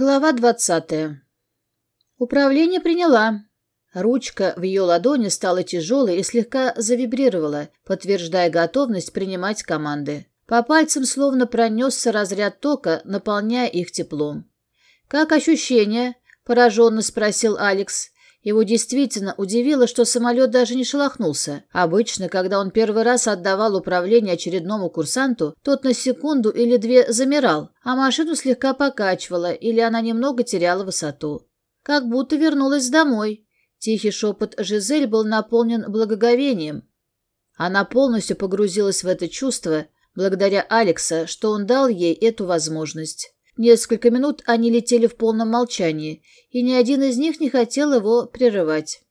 Глава 20. Управление приняла. Ручка в ее ладони стала тяжелой и слегка завибрировала, подтверждая готовность принимать команды. По пальцам словно пронесся разряд тока, наполняя их теплом. «Как ощущение?» – пораженно спросил Алекс. Его действительно удивило, что самолет даже не шелохнулся. Обычно, когда он первый раз отдавал управление очередному курсанту, тот на секунду или две замирал, а машину слегка покачивала или она немного теряла высоту. Как будто вернулась домой. Тихий шепот Жизель был наполнен благоговением. Она полностью погрузилась в это чувство, благодаря Алекса, что он дал ей эту возможность. Несколько минут они летели в полном молчании, и ни один из них не хотел его прерывать.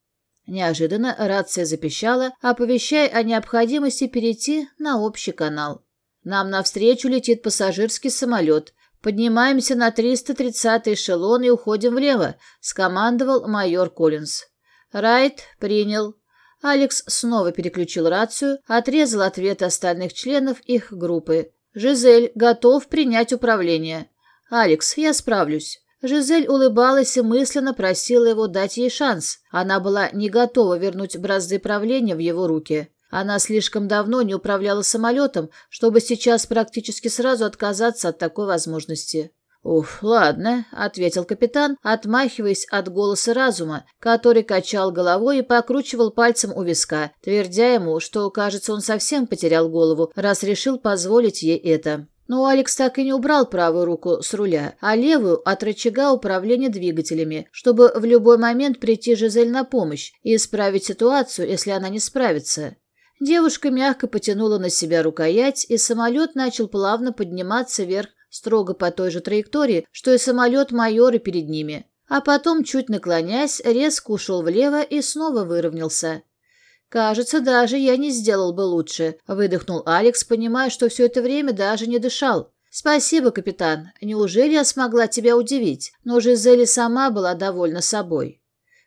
Неожиданно рация запищала, оповещая о необходимости перейти на общий канал. Нам навстречу летит пассажирский самолет. Поднимаемся на 330-й эшелон и уходим влево», — скомандовал майор Коллинз. «Райт, принял». Алекс снова переключил рацию, отрезал ответы остальных членов их группы. «Жизель, готов принять управление». «Алекс, я справлюсь». Жизель улыбалась и мысленно просила его дать ей шанс. Она была не готова вернуть бразды правления в его руки. Она слишком давно не управляла самолетом, чтобы сейчас практически сразу отказаться от такой возможности. «Уф, ладно», — ответил капитан, отмахиваясь от голоса разума, который качал головой и покручивал пальцем у виска, твердя ему, что, кажется, он совсем потерял голову, раз решил позволить ей это. Но Алекс так и не убрал правую руку с руля, а левую от рычага управления двигателями, чтобы в любой момент прийти Жизель на помощь и исправить ситуацию, если она не справится. Девушка мягко потянула на себя рукоять, и самолет начал плавно подниматься вверх строго по той же траектории, что и самолет майора перед ними. А потом, чуть наклонясь, резко ушел влево и снова выровнялся. Кажется, даже я не сделал бы лучше», — выдохнул Алекс, понимая, что все это время даже не дышал. «Спасибо, капитан. Неужели я смогла тебя удивить? Но Жизели сама была довольна собой».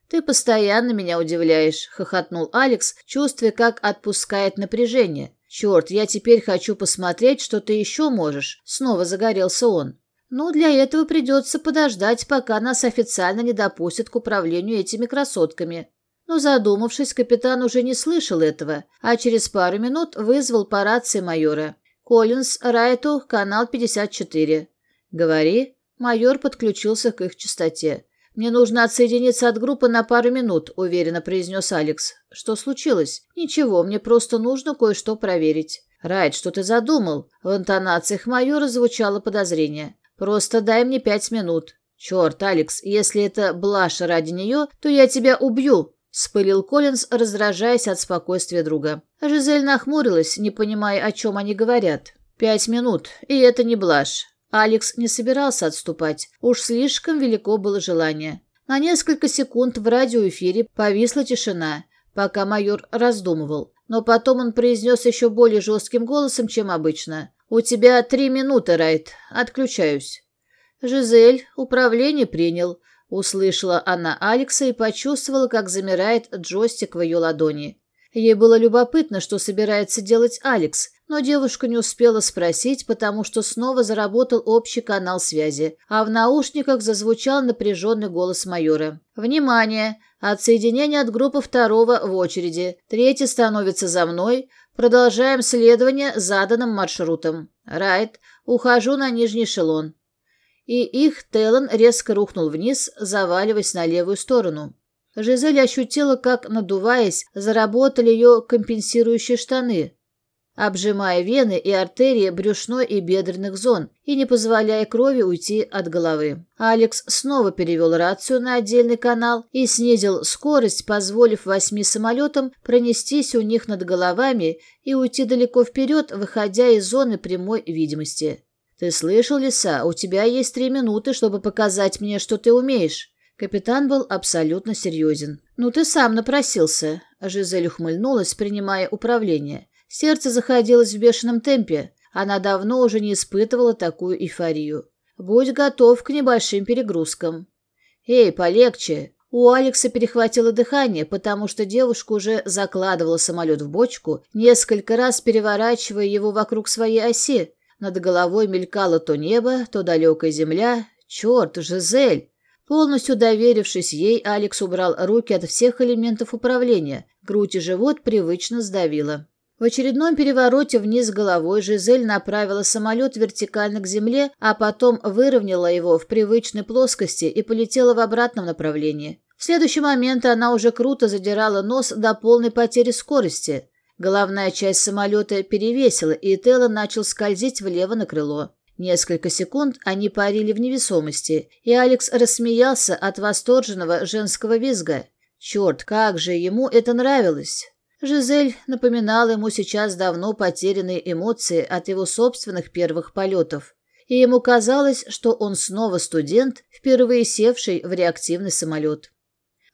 «Ты постоянно меня удивляешь», — хохотнул Алекс, чувствуя, как отпускает напряжение. «Черт, я теперь хочу посмотреть, что ты еще можешь», — снова загорелся он. «Ну, для этого придется подождать, пока нас официально не допустят к управлению этими красотками», но, задумавшись, капитан уже не слышал этого, а через пару минут вызвал по рации майора. «Коллинз, Райту, канал 54». «Говори». Майор подключился к их частоте. «Мне нужно отсоединиться от группы на пару минут», — уверенно произнес Алекс. «Что случилось?» «Ничего, мне просто нужно кое-что проверить». «Райт, что ты задумал?» В интонациях майора звучало подозрение. «Просто дай мне пять минут». «Черт, Алекс, если это блажь ради нее, то я тебя убью!» Вспылил Коллинз, раздражаясь от спокойствия друга. Жизель нахмурилась, не понимая, о чем они говорят. «Пять минут, и это не блажь». Алекс не собирался отступать. Уж слишком велико было желание. На несколько секунд в радиоэфире повисла тишина, пока майор раздумывал. Но потом он произнес еще более жестким голосом, чем обычно. «У тебя три минуты, Райт. Отключаюсь». Жизель управление принял. Услышала она Алекса и почувствовала, как замирает джойстик в ее ладони. Ей было любопытно, что собирается делать Алекс, но девушка не успела спросить, потому что снова заработал общий канал связи, а в наушниках зазвучал напряженный голос майора. «Внимание! Отсоединение от группы второго в очереди. Третий становится за мной. Продолжаем следование заданным маршрутом. Райт, ухожу на нижний эшелон и их Тейлон резко рухнул вниз, заваливаясь на левую сторону. Жизель ощутила, как, надуваясь, заработали ее компенсирующие штаны, обжимая вены и артерии брюшной и бедренных зон и не позволяя крови уйти от головы. Алекс снова перевел рацию на отдельный канал и снизил скорость, позволив восьми самолетам пронестись у них над головами и уйти далеко вперед, выходя из зоны прямой видимости. «Ты слышал, Лиса, у тебя есть три минуты, чтобы показать мне, что ты умеешь». Капитан был абсолютно серьезен. «Ну ты сам напросился», — Жизель ухмыльнулась, принимая управление. Сердце заходилось в бешеном темпе. Она давно уже не испытывала такую эйфорию. «Будь готов к небольшим перегрузкам». «Эй, полегче!» У Алекса перехватило дыхание, потому что девушка уже закладывала самолет в бочку, несколько раз переворачивая его вокруг своей оси. Над головой мелькало то небо, то далекая земля. Черт, Жизель! Полностью доверившись ей, Алекс убрал руки от всех элементов управления. Грудь и живот привычно сдавило. В очередном перевороте вниз головой Жизель направила самолет вертикально к земле, а потом выровняла его в привычной плоскости и полетела в обратном направлении. В следующий момент она уже круто задирала нос до полной потери скорости. Головная часть самолета перевесила, и Телла начал скользить влево на крыло. Несколько секунд они парили в невесомости, и Алекс рассмеялся от восторженного женского визга. Черт, как же ему это нравилось! Жизель напоминала ему сейчас давно потерянные эмоции от его собственных первых полетов, и ему казалось, что он снова студент, впервые севший в реактивный самолет.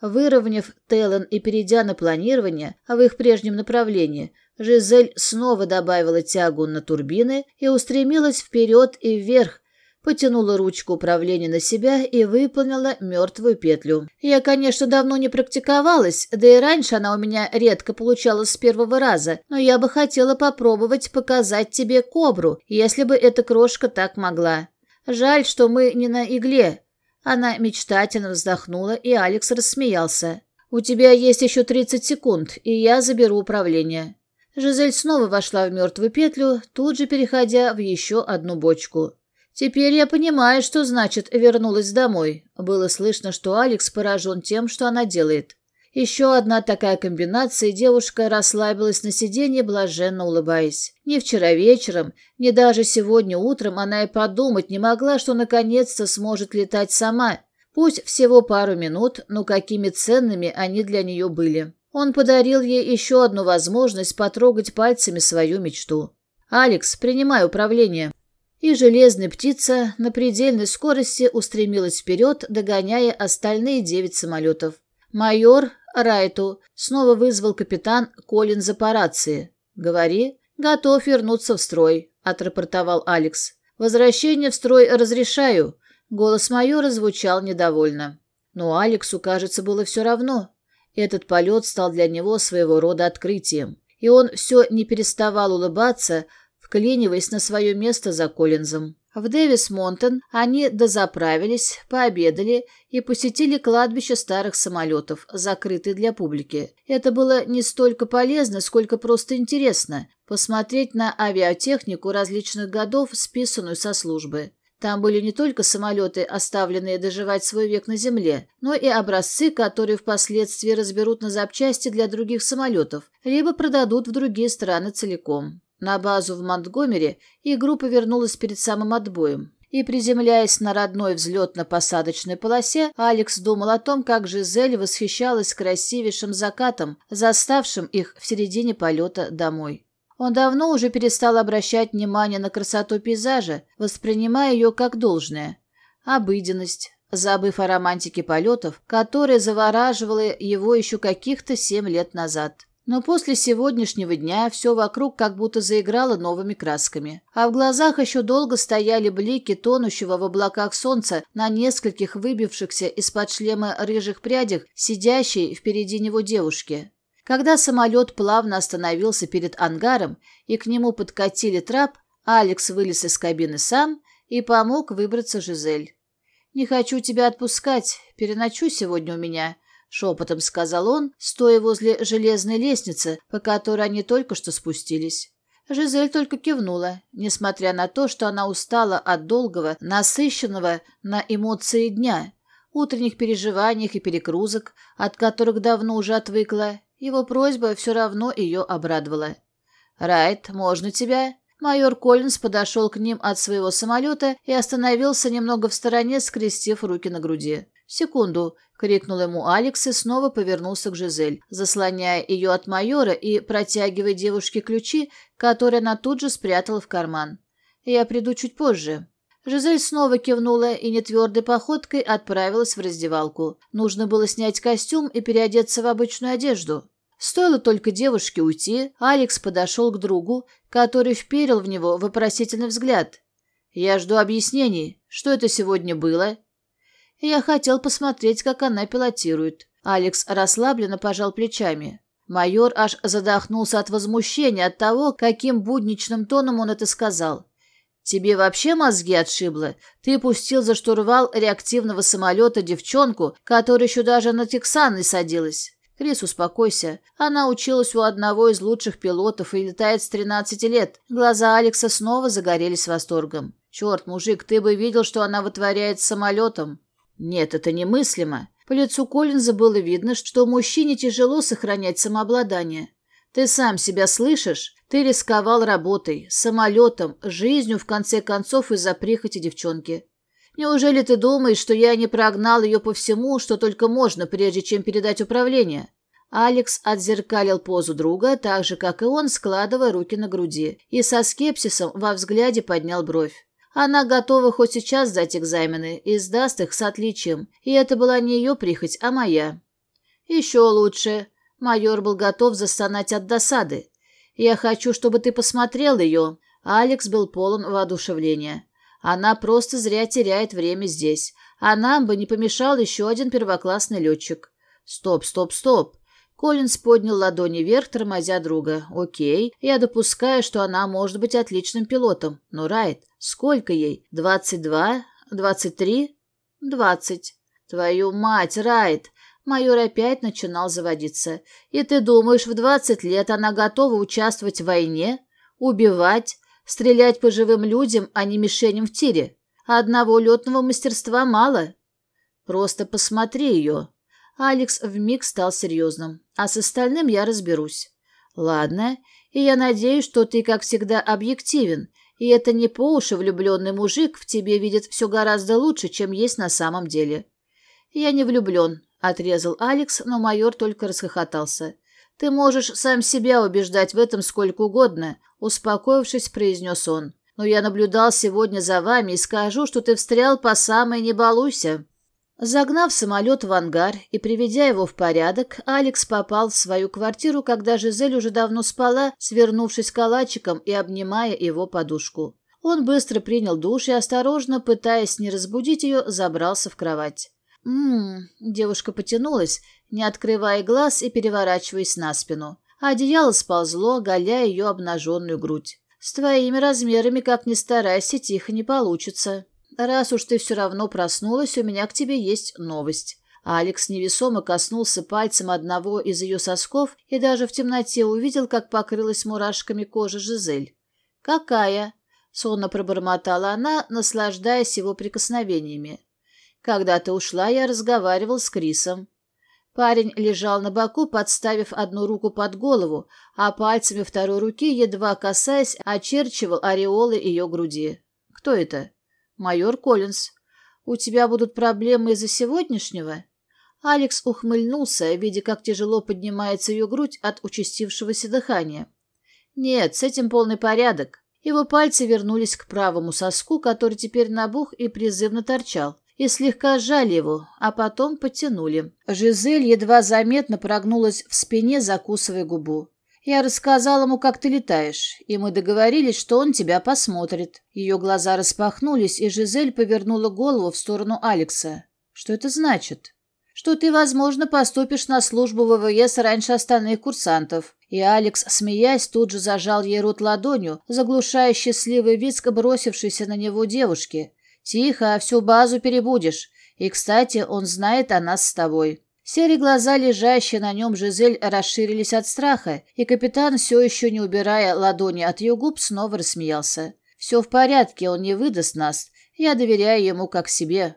Выровняв Телан и перейдя на планирование а в их прежнем направлении, Жизель снова добавила тягу на турбины и устремилась вперед и вверх, потянула ручку управления на себя и выполнила мертвую петлю. Я, конечно, давно не практиковалась, да и раньше она у меня редко получалась с первого раза, но я бы хотела попробовать показать тебе кобру, если бы эта крошка так могла. Жаль, что мы не на игле, она мечтательно вздохнула, и Алекс рассмеялся. «У тебя есть еще 30 секунд, и я заберу управление». Жизель снова вошла в мертвую петлю, тут же переходя в еще одну бочку. «Теперь я понимаю, что значит «вернулась домой». Было слышно, что Алекс поражен тем, что она делает. Еще одна такая комбинация, и девушка расслабилась на сиденье, блаженно улыбаясь. Ни вчера вечером, ни даже сегодня утром она и подумать не могла, что наконец-то сможет летать сама. Пусть всего пару минут, но какими ценными они для нее были. Он подарил ей еще одну возможность потрогать пальцами свою мечту. «Алекс, принимай управление». И железная птица на предельной скорости устремилась вперед, догоняя остальные девять самолетов. Майор, Райту снова вызвал капитан Коллинза по рации. «Говори, готов вернуться в строй», — отрапортовал Алекс. «Возвращение в строй разрешаю», — голос майора звучал недовольно. Но Алексу, кажется, было все равно. Этот полет стал для него своего рода открытием, и он все не переставал улыбаться, вклиниваясь на свое место за Коллинзом. В Дэвис Монтон они дозаправились, пообедали и посетили кладбище старых самолетов, закрытые для публики. Это было не столько полезно, сколько просто интересно – посмотреть на авиатехнику различных годов, списанную со службы. Там были не только самолеты, оставленные доживать свой век на земле, но и образцы, которые впоследствии разберут на запчасти для других самолетов, либо продадут в другие страны целиком. На базу в Монтгомере и группа вернулась перед самым отбоем. И, приземляясь на родной взлетно-посадочной полосе, Алекс думал о том, как Жизель восхищалась красивейшим закатом, заставшим их в середине полета домой. Он давно уже перестал обращать внимание на красоту пейзажа, воспринимая ее как должное. Обыденность, забыв о романтике полетов, которая завораживала его еще каких-то семь лет назад. Но после сегодняшнего дня все вокруг как будто заиграло новыми красками. А в глазах еще долго стояли блики тонущего в облаках солнца на нескольких выбившихся из-под шлема рыжих прядях сидящей впереди него девушки. Когда самолет плавно остановился перед ангаром и к нему подкатили трап, Алекс вылез из кабины сам и помог выбраться Жизель. «Не хочу тебя отпускать. Переночу сегодня у меня», Шепотом сказал он, стоя возле железной лестницы, по которой они только что спустились. Жизель только кивнула, несмотря на то, что она устала от долгого, насыщенного на эмоции дня, утренних переживаниях и перегрузок, от которых давно уже отвыкла. Его просьба все равно ее обрадовала. «Райт, можно тебя?» Майор Коллинз подошел к ним от своего самолета и остановился немного в стороне, скрестив руки на груди. Секунду, крикнул ему Алекс и снова повернулся к Жизель, заслоняя ее от майора и протягивая девушке ключи, которые она тут же спрятала в карман. Я приду чуть позже. Жизель снова кивнула и нетвердой походкой отправилась в раздевалку. Нужно было снять костюм и переодеться в обычную одежду. Стоило только девушке уйти, Алекс подошел к другу, который вперил в него вопросительный взгляд. «Я жду объяснений. Что это сегодня было? Я хотел посмотреть, как она пилотирует. Алекс расслабленно пожал плечами. Майор аж задохнулся от возмущения от того, каким будничным тоном он это сказал. «Тебе вообще мозги отшибло? Ты пустил за штурвал реактивного самолета девчонку, которая еще даже на Тексаны садилась». «Крис, успокойся. Она училась у одного из лучших пилотов и летает с 13 лет». Глаза Алекса снова загорелись восторгом. «Черт, мужик, ты бы видел, что она вытворяет с самолетом. Нет, это немыслимо. По лицу Коллинза было видно, что мужчине тяжело сохранять самообладание. Ты сам себя слышишь? Ты рисковал работой, самолетом, жизнью, в конце концов, из-за прихоти девчонки. Неужели ты думаешь, что я не прогнал ее по всему, что только можно, прежде чем передать управление?» Алекс отзеркалил позу друга, так же, как и он, складывая руки на груди, и со скепсисом во взгляде поднял бровь. Она готова хоть сейчас сдать экзамены и сдаст их с отличием, и это была не ее прихоть, а моя. Еще лучше. Майор был готов застонать от досады. Я хочу, чтобы ты посмотрел ее. Алекс был полон воодушевления. Она просто зря теряет время здесь, а нам бы не помешал еще один первоклассный летчик. Стоп, стоп, стоп. Колинс поднял ладони вверх, тормозя друга. «Окей, я допускаю, что она может быть отличным пилотом. Но, Райт, сколько ей? Двадцать два? Двадцать три? Двадцать. Твою мать, Райт!» Майор опять начинал заводиться. «И ты думаешь, в двадцать лет она готова участвовать в войне? Убивать? Стрелять по живым людям, а не мишеням в тире? Одного летного мастерства мало? Просто посмотри ее!» Алекс вмиг стал серьезным. А с остальным я разберусь. Ладно, и я надеюсь, что ты, как всегда, объективен, и это не по уши влюбленный мужик в тебе видит все гораздо лучше, чем есть на самом деле. Я не влюблен, отрезал Алекс, но майор только расхохотался. Ты можешь сам себя убеждать в этом сколько угодно, успокоившись, произнес он. Но я наблюдал сегодня за вами и скажу, что ты встрял по самой не балуйся. Загнав самолет в ангар и приведя его в порядок, Алекс попал в свою квартиру, когда Жизель уже давно спала, свернувшись калачиком и обнимая его подушку. Он быстро принял душ и осторожно, пытаясь не разбудить ее, забрался в кровать. «М-м-м», девушка потянулась, не открывая глаз и переворачиваясь на спину. Одеяло сползло, оголяя ее обнаженную грудь. «С твоими размерами, как ни старайся, тихо не получится». Раз уж ты все равно проснулась, у меня к тебе есть новость. Алекс невесомо коснулся пальцем одного из ее сосков и даже в темноте увидел, как покрылась мурашками кожа Жизель. «Какая?» — сонно пробормотала она, наслаждаясь его прикосновениями. «Когда ты ушла, я разговаривал с Крисом». Парень лежал на боку, подставив одну руку под голову, а пальцами второй руки, едва касаясь, очерчивал ореолы ее груди. «Кто это?» майор Коллинз, у тебя будут проблемы из-за сегодняшнего?» Алекс ухмыльнулся, видя, как тяжело поднимается ее грудь от участившегося дыхания. «Нет, с этим полный порядок». Его пальцы вернулись к правому соску, который теперь набух и призывно торчал, и слегка сжали его, а потом потянули. Жизель едва заметно прогнулась в спине, закусывая губу. Я рассказал ему, как ты летаешь, и мы договорились, что он тебя посмотрит. Ее глаза распахнулись, и Жизель повернула голову в сторону Алекса. Что это значит? Что ты, возможно, поступишь на службу ВВС раньше остальных курсантов. И Алекс, смеясь, тут же зажал ей рот ладонью, заглушая счастливый визг бросившейся на него девушки. «Тихо, всю базу перебудешь. И, кстати, он знает о нас с тобой». Серые глаза, лежащие на нем Жизель, расширились от страха, и капитан, все еще не убирая ладони от ее губ, снова рассмеялся. «Все в порядке, он не выдаст нас. Я доверяю ему как себе».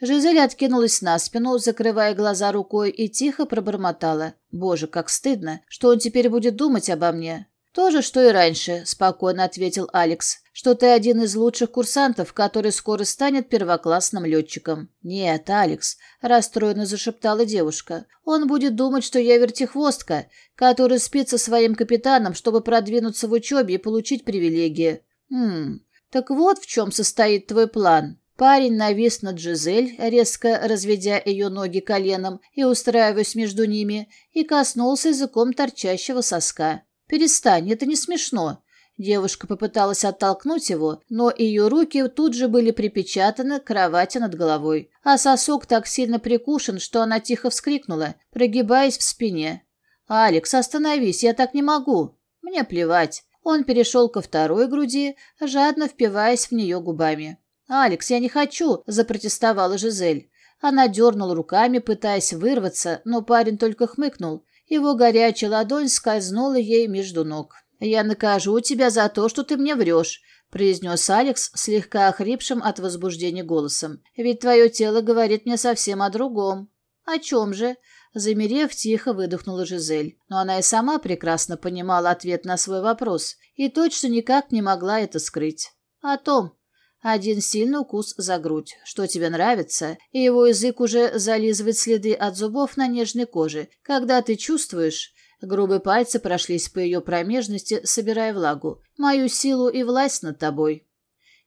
Жизель откинулась на спину, закрывая глаза рукой, и тихо пробормотала. «Боже, как стыдно, что он теперь будет думать обо мне!» «То же, что и раньше», – спокойно ответил Алекс, – «что ты один из лучших курсантов, который скоро станет первоклассным летчиком». «Нет, Алекс», – расстроенно зашептала девушка, – «он будет думать, что я вертихвостка, который спит со своим капитаном, чтобы продвинуться в учебе и получить привилегии». «Хм, так вот в чем состоит твой план». Парень навис над Жизель, резко разведя ее ноги коленом и устраиваясь между ними, и коснулся языком торчащего соска. «Перестань, это не смешно». Девушка попыталась оттолкнуть его, но ее руки тут же были припечатаны к кровати над головой, а сосок так сильно прикушен, что она тихо вскрикнула, прогибаясь в спине. «Алекс, остановись, я так не могу». «Мне плевать». Он перешел ко второй груди, жадно впиваясь в нее губами. «Алекс, я не хочу!» – запротестовала Жизель. Она дернула руками, пытаясь вырваться, но парень только хмыкнул, его горячая ладонь скользнула ей между ног. «Я накажу тебя за то, что ты мне врешь», — произнес Алекс, слегка охрипшим от возбуждения голосом. «Ведь твое тело говорит мне совсем о другом». «О чем же?» — замерев, тихо выдохнула Жизель. Но она и сама прекрасно понимала ответ на свой вопрос и точно никак не могла это скрыть. «О том, один сильный укус за грудь, что тебе нравится, и его язык уже зализывает следы от зубов на нежной коже. Когда ты чувствуешь... Грубые пальцы прошлись по ее промежности, собирая влагу. «Мою силу и власть над тобой».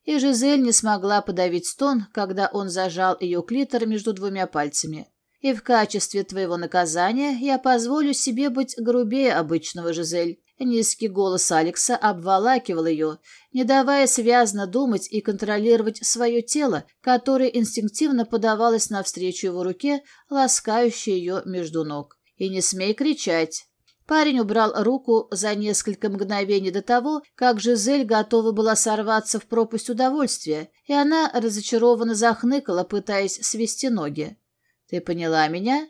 И Жизель не смогла подавить стон, когда он зажал ее клитор между двумя пальцами. «И в качестве твоего наказания я позволю себе быть грубее обычного, Жизель. Низкий голос Алекса обволакивал ее, не давая связно думать и контролировать свое тело, которое инстинктивно подавалось навстречу его руке, ласкающей ее между ног. «И не смей кричать!» Парень убрал руку за несколько мгновений до того, как Жизель готова была сорваться в пропасть удовольствия, и она разочарованно захныкала, пытаясь свести ноги. «Ты поняла меня?»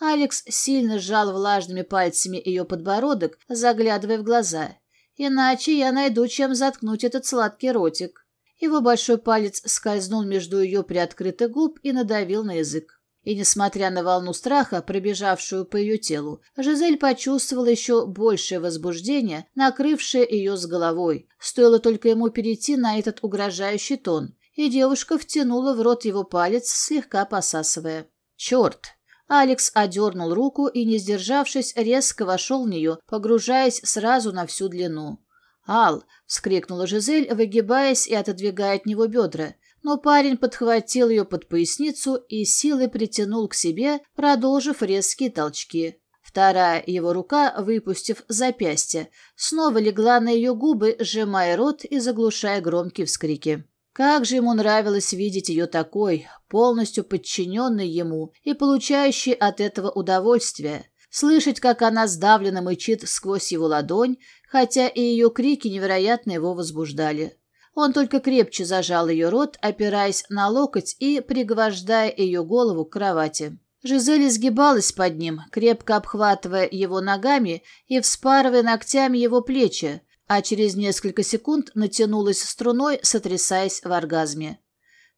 Алекс сильно сжал влажными пальцами ее подбородок, заглядывая в глаза. «Иначе я найду, чем заткнуть этот сладкий ротик». Его большой палец скользнул между ее приоткрытых губ и надавил на язык. И, несмотря на волну страха, пробежавшую по ее телу, Жизель почувствовала еще большее возбуждение, накрывшее ее с головой. Стоило только ему перейти на этот угрожающий тон, и девушка втянула в рот его палец, слегка посасывая. «Черт!» Алекс одернул руку и, не сдержавшись, резко вошел в нее, погружаясь сразу на всю длину. «Ал!» — вскрикнула Жизель, выгибаясь и отодвигая от него бедра. Но парень подхватил ее под поясницу и силой притянул к себе, продолжив резкие толчки. Вторая его рука, выпустив запястье, снова легла на ее губы, сжимая рот и заглушая громкие вскрики. Как же ему нравилось видеть ее такой, полностью подчиненной ему и получающей от этого удовольствие, слышать, как она сдавленно мычит сквозь его ладонь, хотя и ее крики невероятно его возбуждали. Он только крепче зажал ее рот, опираясь на локоть и пригвождая ее голову к кровати. Жизель сгибалась под ним, крепко обхватывая его ногами и вспарывая ногтями его плечи, а через несколько секунд натянулась струной, сотрясаясь в оргазме.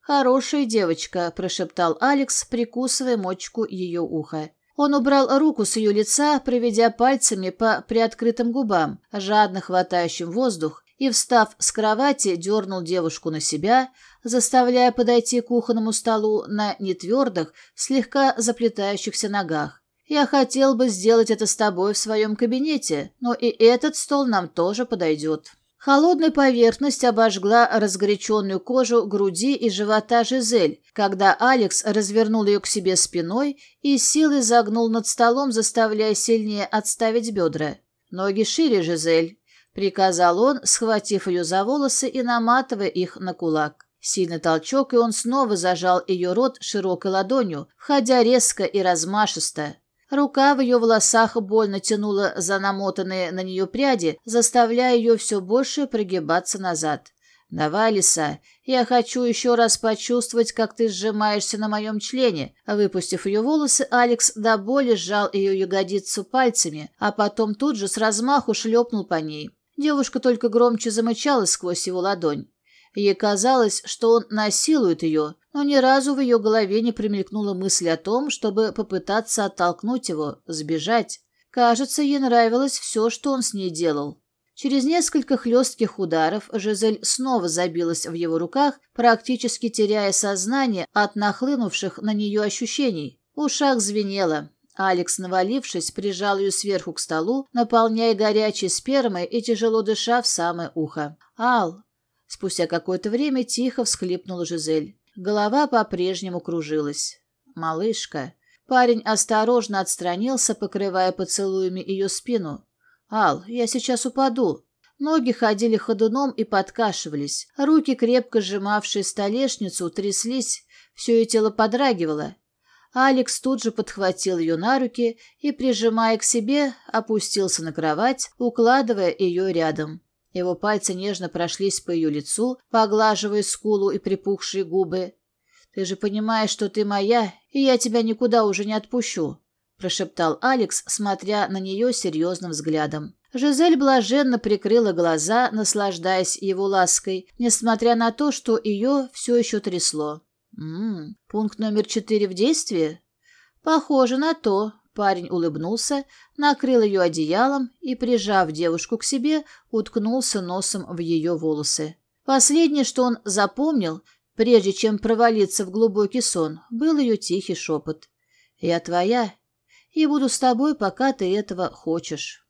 «Хорошая девочка», – прошептал Алекс, прикусывая мочку ее уха. Он убрал руку с ее лица, проведя пальцами по приоткрытым губам, жадно хватающим воздух, и, встав с кровати, дернул девушку на себя, заставляя подойти к кухонному столу на нетвердых, слегка заплетающихся ногах. Я хотел бы сделать это с тобой в своем кабинете, но и этот стол нам тоже подойдет». Холодная поверхность обожгла разгоряченную кожу груди и живота Жизель, когда Алекс развернул ее к себе спиной и силой загнул над столом, заставляя сильнее отставить бедра. «Ноги шире, Жизель», — приказал он, схватив ее за волосы и наматывая их на кулак. Сильный толчок, и он снова зажал ее рот широкой ладонью, входя резко и размашисто. Рука в ее волосах больно тянула за намотанные на нее пряди, заставляя ее все больше прогибаться назад. «Давай, лиса, я хочу еще раз почувствовать, как ты сжимаешься на моем члене». Выпустив ее волосы, Алекс до боли сжал ее ягодицу пальцами, а потом тут же с размаху шлепнул по ней. Девушка только громче замычала сквозь его ладонь. Ей казалось, что он насилует ее, но ни разу в ее голове не примелькнула мысль о том, чтобы попытаться оттолкнуть его, сбежать. Кажется, ей нравилось все, что он с ней делал. Через несколько хлестких ударов Жизель снова забилась в его руках, практически теряя сознание от нахлынувших на нее ощущений. Ушах звенело. Алекс, навалившись, прижал ее сверху к столу, наполняя горячей спермой и тяжело дыша в самое ухо. «Ал! Спустя какое-то время тихо всхлипнула Жизель. Голова по-прежнему кружилась. «Малышка». Парень осторожно отстранился, покрывая поцелуями ее спину. «Ал, я сейчас упаду». Ноги ходили ходуном и подкашивались. Руки, крепко сжимавшие столешницу, тряслись, все ее тело подрагивало. Алекс тут же подхватил ее на руки и, прижимая к себе, опустился на кровать, укладывая ее рядом. Его пальцы нежно прошлись по ее лицу, поглаживая скулу и припухшие губы. «Ты же понимаешь, что ты моя, и я тебя никуда уже не отпущу», прошептал Алекс, смотря на нее серьезным взглядом. Жизель блаженно прикрыла глаза, наслаждаясь его лаской, несмотря на то, что ее все еще трясло. «М -м, «Пункт номер четыре в действии?» «Похоже на то», Парень улыбнулся, накрыл ее одеялом и, прижав девушку к себе, уткнулся носом в ее волосы. Последнее, что он запомнил, прежде чем провалиться в глубокий сон, был ее тихий шепот. «Я твоя, и буду с тобой, пока ты этого хочешь».